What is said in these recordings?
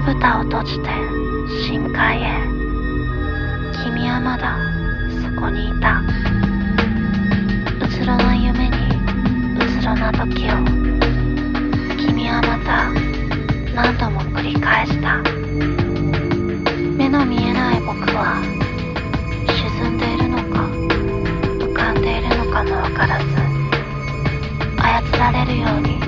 まぶたを閉じて深海へ。君はまだそこにいた。うつろな夢にうつろな時を。君はまた何度も繰り返した。目の見えない僕は沈んでいるのか浮かんでいるのかもわからず操られるように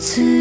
此